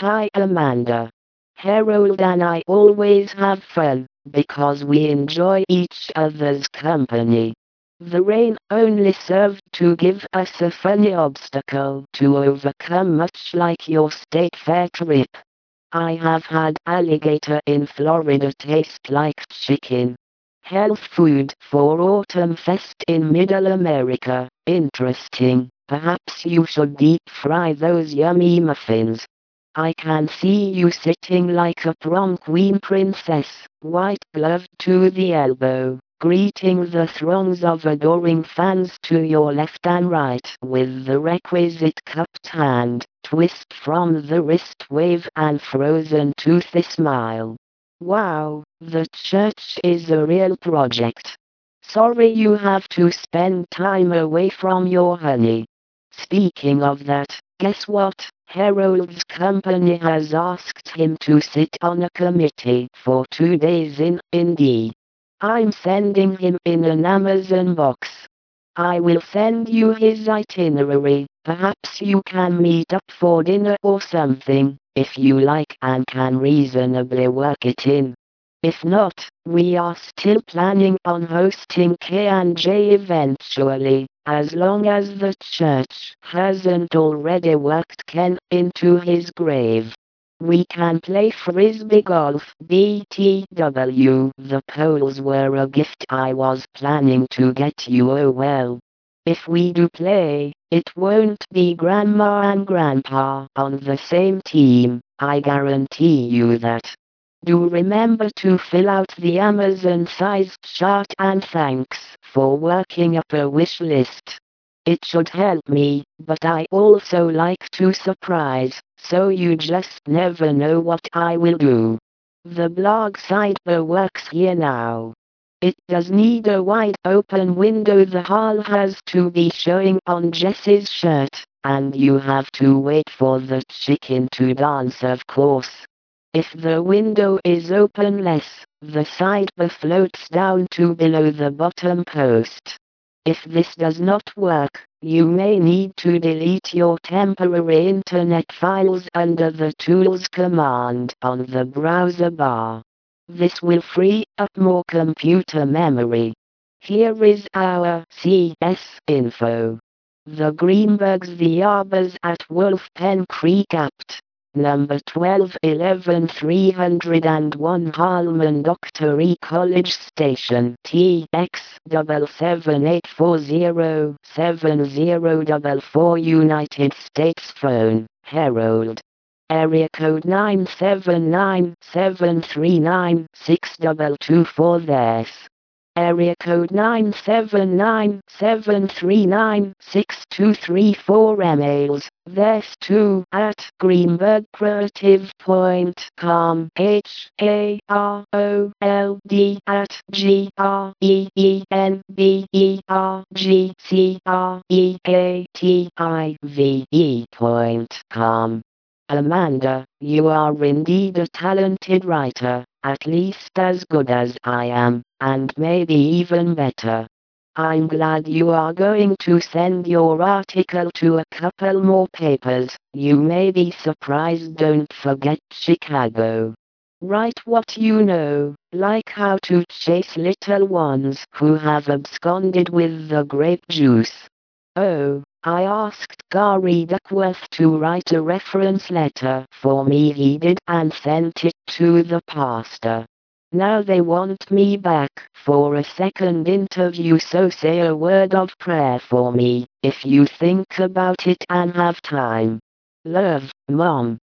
Hi Amanda. Harold and I always have fun, because we enjoy each other's company. The rain only served to give us a funny obstacle to overcome much like your state fair trip. I have had alligator in Florida taste like chicken. Health food for Autumn Fest in Middle America. Interesting. Perhaps you should deep fry those yummy muffins. I can see you sitting like a prom queen princess, white gloved to the elbow, greeting the throngs of adoring fans to your left and right with the requisite cupped hand, twist from the wrist wave and frozen toothy smile. Wow, the church is a real project. Sorry you have to spend time away from your honey. Speaking of that, guess what? Harold's company has asked him to sit on a committee for two days in Indy. I'm sending him in an Amazon box. I will send you his itinerary, perhaps you can meet up for dinner or something, if you like and can reasonably work it in. If not, we are still planning on hosting K&J eventually, as long as the church hasn't already worked Ken into his grave. We can play frisbee golf BTW. The poles were a gift I was planning to get you oh well. If we do play, it won't be grandma and grandpa on the same team, I guarantee you that. Do remember to fill out the Amazon sized chart and thanks for working up a wish list. It should help me, but I also like to surprise, so you just never know what I will do. The blog sidebar works here now. It does need a wide open window the hall has to be showing on Jess's shirt, and you have to wait for the chicken to dance of course. If the window is open less, the sidebar floats down to below the bottom post. If this does not work, you may need to delete your temporary internet files under the Tools command on the browser bar. This will free up more computer memory. Here is our CS info. The Greenbergs the Arbors at Wolf Pen Creek Apt number 12 11 301 Harlem Doctor College Station TX 77840 United States Phone Harold Area code 979 739 6224 this area code 979-739-6234 emails, this too at greenbergcreative.com H-A-R-O-L-D at G-R-E-N-B-E-R-G-C-R-E-A-T-I-V-E.com Amanda, you are indeed a talented writer, at least as good as I am, and maybe even better. I'm glad you are going to send your article to a couple more papers, you may be surprised don't forget Chicago. Write what you know, like how to chase little ones who have absconded with the grape juice. Oh, I asked Gary Duckworth to write a reference letter for me he did and sent it to the pastor. Now they want me back for a second interview so say a word of prayer for me, if you think about it and have time. Love, Mom.